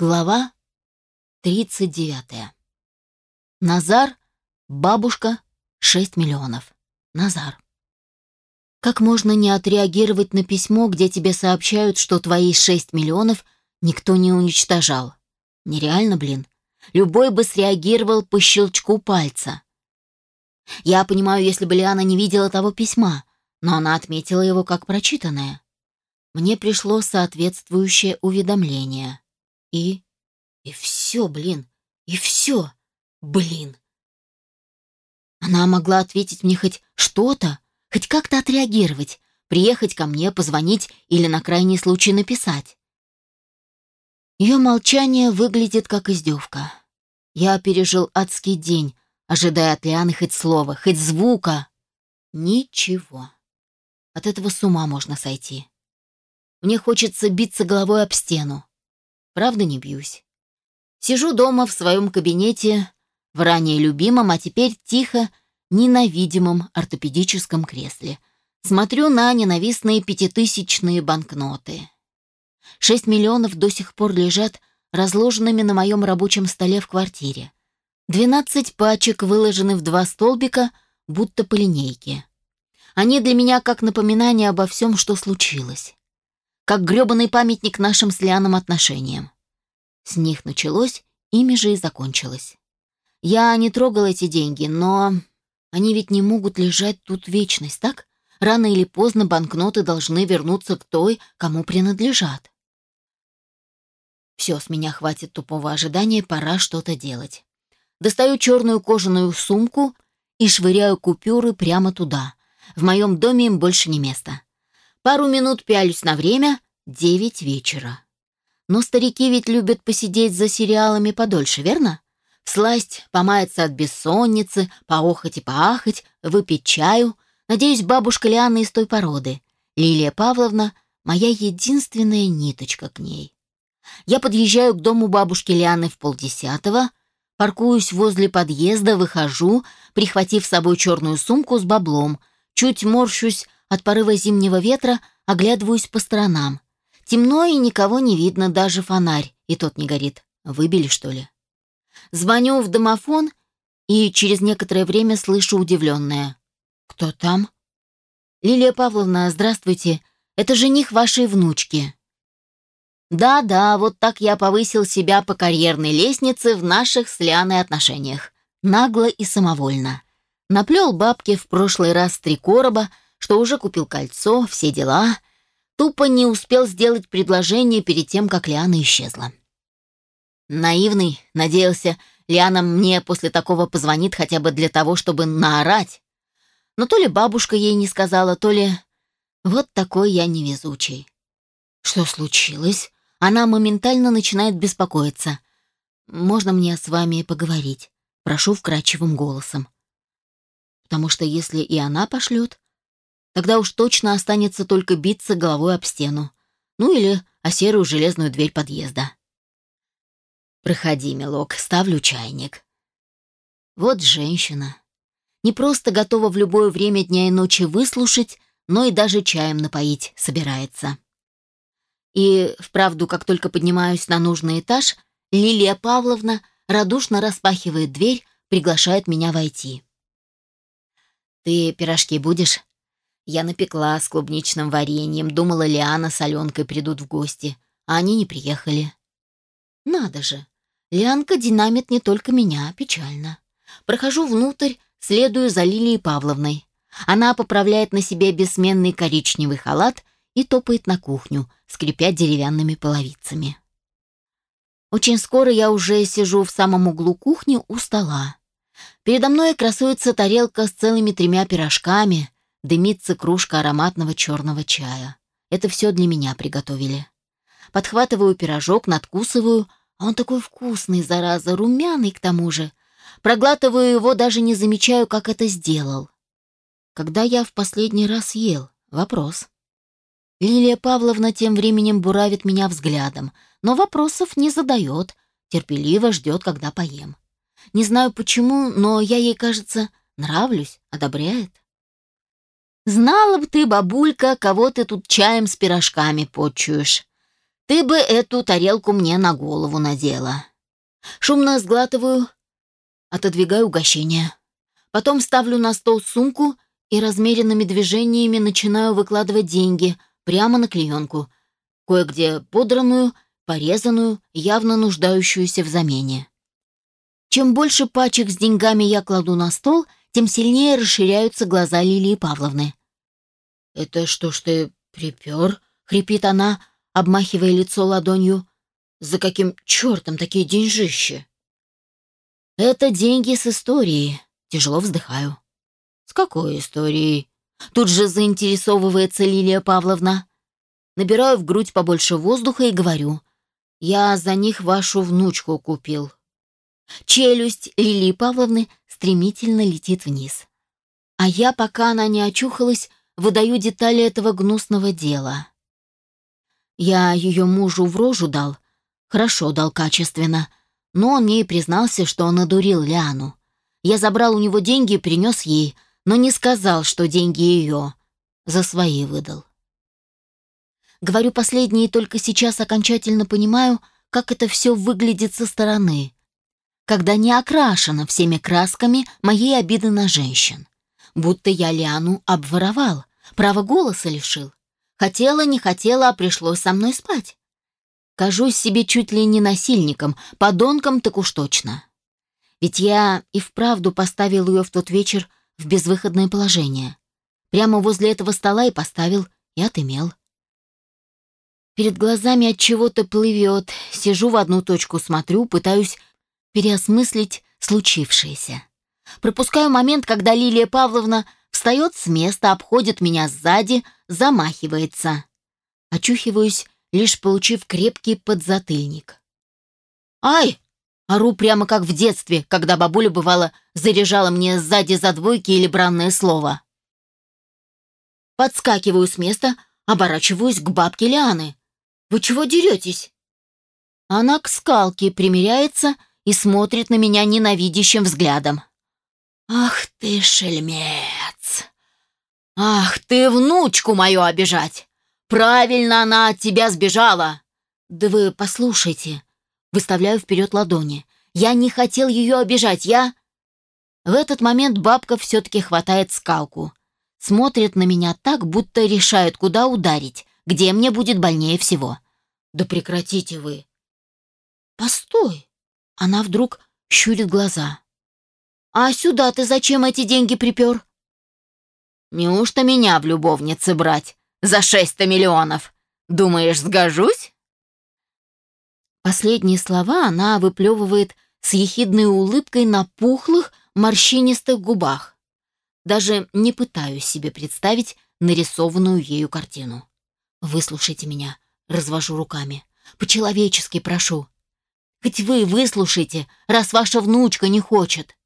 Глава 39. Назар, бабушка, 6 миллионов. Назар. Как можно не отреагировать на письмо, где тебе сообщают, что твои 6 миллионов никто не уничтожал? Нереально, блин. Любой бы среагировал по щелчку пальца. Я понимаю, если бы Лиана не видела того письма, но она отметила его как прочитанное. Мне пришло соответствующее уведомление. И... И все, блин. И все. Блин. Она могла ответить мне хоть что-то, хоть как-то отреагировать, приехать ко мне, позвонить или на крайний случай написать. Ее молчание выглядит как издевка. Я пережил адский день, ожидая от Лианы хоть слова, хоть звука. Ничего. От этого с ума можно сойти. Мне хочется биться головой об стену. Правда, не бьюсь. Сижу дома в своем кабинете, в ранее любимом, а теперь тихо ненавидимом ортопедическом кресле. Смотрю на ненавистные пятитысячные банкноты. Шесть миллионов до сих пор лежат разложенными на моем рабочем столе в квартире. Двенадцать пачек выложены в два столбика, будто по линейке. Они для меня как напоминание обо всем, что случилось как грёбаный памятник нашим с Лианом отношениям. С них началось, ими же и закончилось. Я не трогал эти деньги, но они ведь не могут лежать тут вечность, так? Рано или поздно банкноты должны вернуться к той, кому принадлежат. Все, с меня хватит тупого ожидания, пора что-то делать. Достаю черную кожаную сумку и швыряю купюры прямо туда. В моем доме им больше не место. Пару минут пялюсь на время, девять вечера. Но старики ведь любят посидеть за сериалами подольше, верно? Всласть помаяться от бессонницы, поохать и поахать, выпить чаю. Надеюсь, бабушка Лиана из той породы. Лилия Павловна — моя единственная ниточка к ней. Я подъезжаю к дому бабушки Лианы в полдесятого, паркуюсь возле подъезда, выхожу, прихватив с собой черную сумку с баблом, чуть морщусь от порыва зимнего ветра оглядываюсь по сторонам. Темно и никого не видно, даже фонарь, и тот не горит. Выбили, что ли? Звоню в домофон и через некоторое время слышу удивленное. «Кто там?» «Лилия Павловна, здравствуйте. Это жених вашей внучки». «Да-да, вот так я повысил себя по карьерной лестнице в наших с Лианой отношениях. Нагло и самовольно. Наплел бабки в прошлый раз три короба, что уже купил кольцо, все дела. Тупо не успел сделать предложение перед тем, как Лиана исчезла. Наивный, надеялся, Лиана мне после такого позвонит хотя бы для того, чтобы наорать. Но то ли бабушка ей не сказала, то ли... Вот такой я невезучий. Что случилось? Она моментально начинает беспокоиться. «Можно мне с вами поговорить?» Прошу вкрадчивым голосом. Потому что если и она пошлет, Тогда уж точно останется только биться головой об стену. Ну или о серую железную дверь подъезда. «Проходи, милок, ставлю чайник». Вот женщина. Не просто готова в любое время дня и ночи выслушать, но и даже чаем напоить собирается. И, вправду, как только поднимаюсь на нужный этаж, Лилия Павловна радушно распахивает дверь, приглашает меня войти. «Ты пирожки будешь?» Я напекла с клубничным вареньем, думала, Лиана с Аленкой придут в гости, а они не приехали. Надо же, Лианка динамит не только меня, печально. Прохожу внутрь, следую за Лилией Павловной. Она поправляет на себе бессменный коричневый халат и топает на кухню, скрипя деревянными половицами. Очень скоро я уже сижу в самом углу кухни у стола. Передо мной красуется тарелка с целыми тремя пирожками, дымится кружка ароматного черного чая. Это все для меня приготовили. Подхватываю пирожок, надкусываю, а он такой вкусный, зараза, румяный к тому же. Проглатываю его, даже не замечаю, как это сделал. Когда я в последний раз ел? Вопрос. Лилия Павловна тем временем буравит меня взглядом, но вопросов не задает, терпеливо ждет, когда поем. Не знаю почему, но я ей, кажется, нравлюсь, одобряет. Знала бы ты, бабулька, кого ты тут чаем с пирожками почуешь. Ты бы эту тарелку мне на голову надела. Шумно сглатываю, отодвигаю угощение. Потом ставлю на стол сумку и размеренными движениями начинаю выкладывать деньги прямо на клеенку, кое-где подранную, порезанную, явно нуждающуюся в замене. Чем больше пачек с деньгами я кладу на стол, тем сильнее расширяются глаза Лилии Павловны. «Это что ж ты припер?» — хрипит она, обмахивая лицо ладонью. «За каким чертом такие деньжищи?» «Это деньги с историей», — тяжело вздыхаю. «С какой историей?» Тут же заинтересовывается Лилия Павловна. Набираю в грудь побольше воздуха и говорю. «Я за них вашу внучку купил». Челюсть Лилии Павловны стремительно летит вниз. А я, пока она не очухалась, выдаю детали этого гнусного дела. Я ее мужу в рожу дал, хорошо дал качественно, но он мне и признался, что он надурил Лиану. Я забрал у него деньги и принес ей, но не сказал, что деньги ее. За свои выдал. Говорю последнее и только сейчас окончательно понимаю, как это все выглядит со стороны, когда не окрашено всеми красками моей обиды на женщин. Будто я Лиану обворовал, право голоса лишил. Хотела, не хотела, а пришлось со мной спать. Кажусь себе чуть ли не насильником, подонком так уж точно. Ведь я и вправду поставил ее в тот вечер в безвыходное положение. Прямо возле этого стола и поставил, и отымел. Перед глазами от чего-то плывет, сижу в одну точку, смотрю, пытаюсь переосмыслить случившееся. Пропускаю момент, когда Лилия Павловна встает с места, обходит меня сзади, замахивается. Очухиваюсь, лишь получив крепкий подзатыльник. «Ай!» Ору прямо как в детстве, когда бабуля, бывало, заряжала мне сзади за двойки или бранное слово. Подскакиваю с места, оборачиваюсь к бабке Лианы. «Вы чего деретесь?» Она к скалке примиряется и смотрит на меня ненавидящим взглядом. «Ах ты, шельмец! Ах ты, внучку мою обижать! Правильно она от тебя сбежала!» «Да вы послушайте!» Выставляю вперед ладони. «Я не хотел ее обижать, я...» В этот момент бабка все-таки хватает скалку. Смотрит на меня так, будто решает, куда ударить, где мне будет больнее всего. «Да прекратите вы!» «Постой!» Она вдруг щурит глаза. «А сюда ты зачем эти деньги припер?» «Неужто меня в любовнице брать? За шесть-то миллионов? Думаешь, сгожусь?» Последние слова она выплевывает с ехидной улыбкой на пухлых, морщинистых губах. Даже не пытаюсь себе представить нарисованную ею картину. «Выслушайте меня», — развожу руками. «По-человечески прошу. Хоть вы выслушайте, раз ваша внучка не хочет.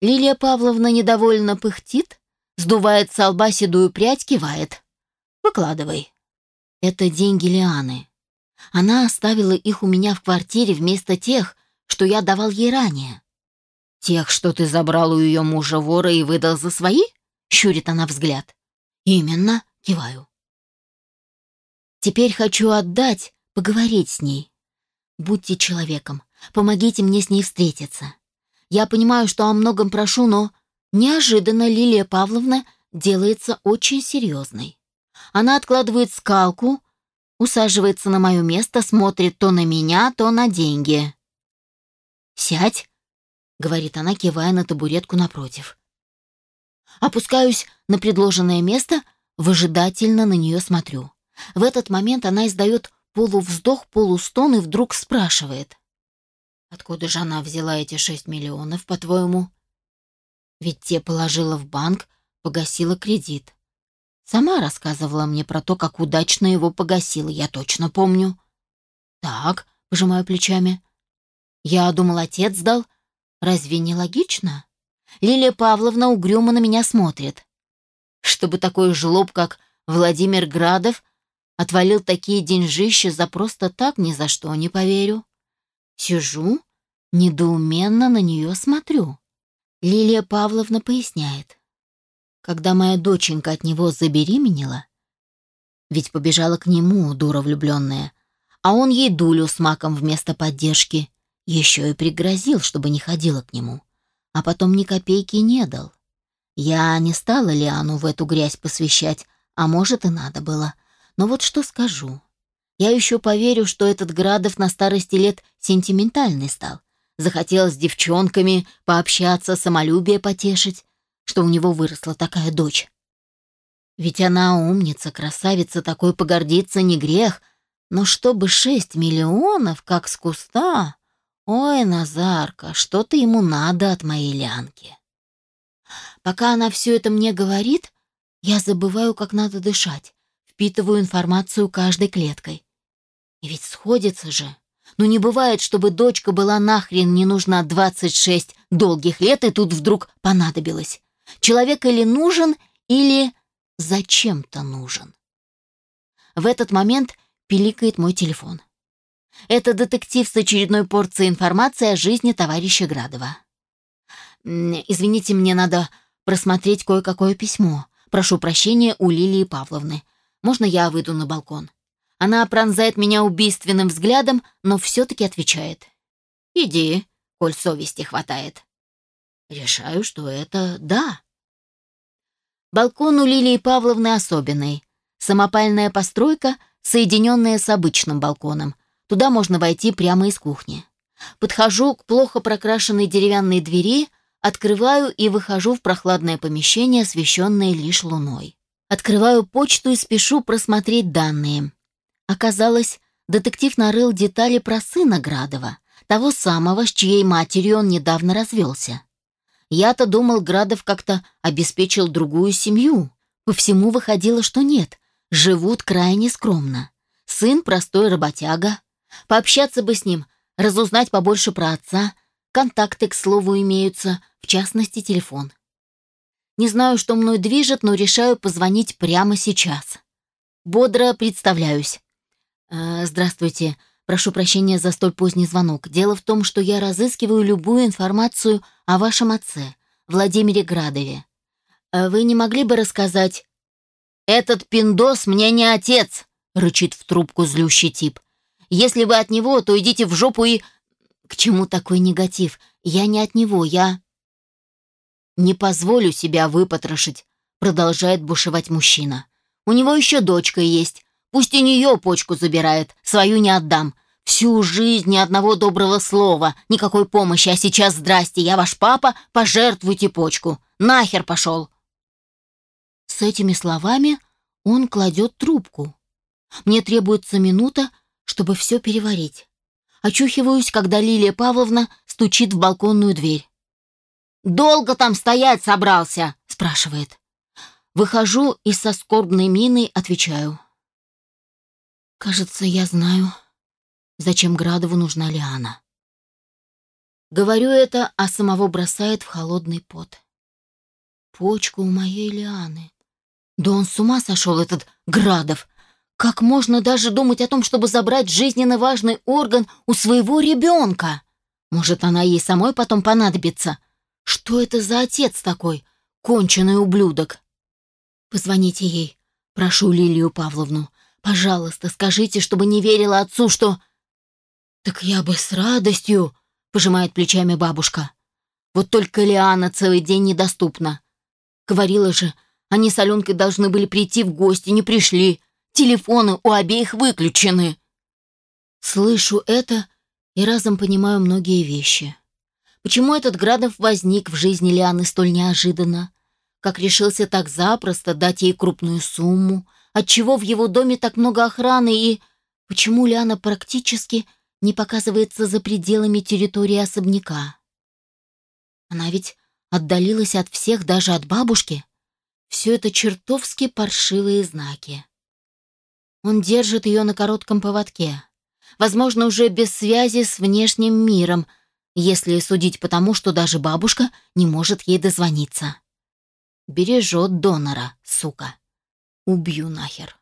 Лилия Павловна недовольно пыхтит, сдувает с лба седую прядь, кивает. «Выкладывай». «Это деньги Лианы. Она оставила их у меня в квартире вместо тех, что я давал ей ранее». «Тех, что ты забрал у ее мужа вора и выдал за свои?» — щурит она взгляд. «Именно», — киваю. «Теперь хочу отдать, поговорить с ней. Будьте человеком, помогите мне с ней встретиться. Я понимаю, что о многом прошу, но неожиданно Лилия Павловна делается очень серьезной. Она откладывает скалку, усаживается на мое место, смотрит то на меня, то на деньги. «Сядь», — говорит она, кивая на табуретку напротив. Опускаюсь на предложенное место, выжидательно на нее смотрю. В этот момент она издает полувздох, полустон и вдруг спрашивает. Откуда же она взяла эти шесть миллионов, по-твоему? Ведь те положила в банк, погасила кредит. Сама рассказывала мне про то, как удачно его погасила, я точно помню. Так, пожимаю плечами. Я думал, отец дал. Разве не логично? Лилия Павловна угрюмо на меня смотрит. Чтобы такой жлоб, как Владимир Градов, отвалил такие деньжища за просто так, ни за что не поверю. Сижу, недоуменно на нее смотрю. Лилия Павловна поясняет. Когда моя доченька от него забеременела, ведь побежала к нему, дура влюбленная, а он ей дулю с маком вместо поддержки. Еще и пригрозил, чтобы не ходила к нему. А потом ни копейки не дал. Я не стала Лиану в эту грязь посвящать, а может и надо было. Но вот что скажу. Я еще поверю, что этот Градов на старости лет сентиментальный стал. Захотел с девчонками пообщаться, самолюбие потешить, что у него выросла такая дочь. Ведь она умница, красавица, такой погордиться не грех. Но чтобы шесть миллионов, как с куста... Ой, Назарка, что-то ему надо от моей лянки. Пока она все это мне говорит, я забываю, как надо дышать, впитываю информацию каждой клеткой. И ведь сходится же. Ну не бывает, чтобы дочка была нахрен не нужна 26 долгих лет и тут вдруг понадобилась. Человек или нужен, или зачем-то нужен. В этот момент пиликает мой телефон. Это детектив с очередной порцией информации о жизни товарища Градова. «Извините, мне надо просмотреть кое-какое письмо. Прошу прощения у Лилии Павловны. Можно я выйду на балкон?» Она пронзает меня убийственным взглядом, но все-таки отвечает. «Иди, коль совести хватает». Решаю, что это да. Балкон у Лилии Павловны особенный. Самопальная постройка, соединенная с обычным балконом. Туда можно войти прямо из кухни. Подхожу к плохо прокрашенной деревянной двери, открываю и выхожу в прохладное помещение, освещенное лишь луной. Открываю почту и спешу просмотреть данные. Оказалось, детектив нарыл детали про сына Градова, того самого, с чьей матерью он недавно развелся. Я-то думал, Градов как-то обеспечил другую семью. По всему выходило, что нет. Живут крайне скромно. Сын простой работяга. Пообщаться бы с ним, разузнать побольше про отца. Контакты, к слову, имеются, в частности, телефон. Не знаю, что мной движет, но решаю позвонить прямо сейчас. Бодро представляюсь. «Э, «Здравствуйте. Прошу прощения за столь поздний звонок. Дело в том, что я разыскиваю любую информацию о вашем отце, Владимире Градове. Э, вы не могли бы рассказать...» «Этот пиндос мне не отец!» — рычит в трубку злющий тип. «Если вы от него, то идите в жопу и...» «К чему такой негатив? Я не от него, я...» «Не позволю себя выпотрошить», — продолжает бушевать мужчина. «У него еще дочка есть, Пусть и нее почку забирает, свою не отдам. Всю жизнь ни одного доброго слова, никакой помощи, а сейчас здрасте, я ваш папа, пожертвуйте почку. Нахер пошел!» С этими словами он кладет трубку. Мне требуется минута, чтобы все переварить. Очухиваюсь, когда Лилия Павловна стучит в балконную дверь. «Долго там стоять собрался?» — спрашивает. Выхожу и со скорбной миной отвечаю. Кажется, я знаю, зачем Градову нужна Лиана. Говорю это, а самого бросает в холодный пот. Почку у моей Лианы. Да он с ума сошел, этот Градов. Как можно даже думать о том, чтобы забрать жизненно важный орган у своего ребенка? Может, она ей самой потом понадобится? Что это за отец такой? Конченый ублюдок. Позвоните ей, прошу Лилию Павловну. Пожалуйста, скажите, чтобы не верила отцу, что...» «Так я бы с радостью», — пожимает плечами бабушка. «Вот только Лиана целый день недоступна. Говорила же, они с Аленкой должны были прийти в гости, не пришли. Телефоны у обеих выключены». Слышу это и разом понимаю многие вещи. Почему этот Градов возник в жизни Лианы столь неожиданно? Как решился так запросто дать ей крупную сумму, Отчего в его доме так много охраны и почему Лиана практически не показывается за пределами территории особняка? Она ведь отдалилась от всех, даже от бабушки. Все это чертовски паршивые знаки. Он держит ее на коротком поводке. Возможно, уже без связи с внешним миром, если судить по тому, что даже бабушка не может ей дозвониться. Бережет донора, сука. Убью нахер.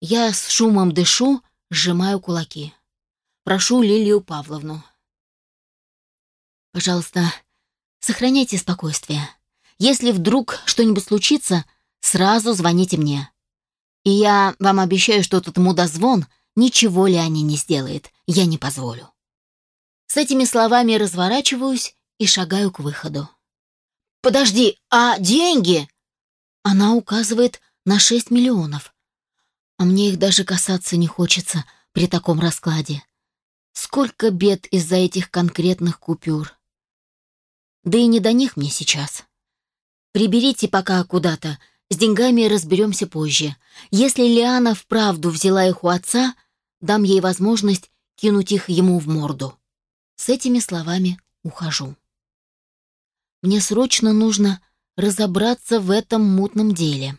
Я с шумом дышу, сжимаю кулаки. Прошу Лилию Павловну. Пожалуйста, сохраняйте спокойствие. Если вдруг что-нибудь случится, сразу звоните мне. И я вам обещаю, что этот мудозвон ничего Ляне не сделает, я не позволю. С этими словами разворачиваюсь и шагаю к выходу. «Подожди, а деньги?» Она указывает на 6 миллионов. А мне их даже касаться не хочется при таком раскладе. Сколько бед из-за этих конкретных купюр. Да и не до них мне сейчас. Приберите пока куда-то, с деньгами разберемся позже. Если Лиана вправду взяла их у отца, дам ей возможность кинуть их ему в морду. С этими словами ухожу. Мне срочно нужно разобраться в этом мутном деле.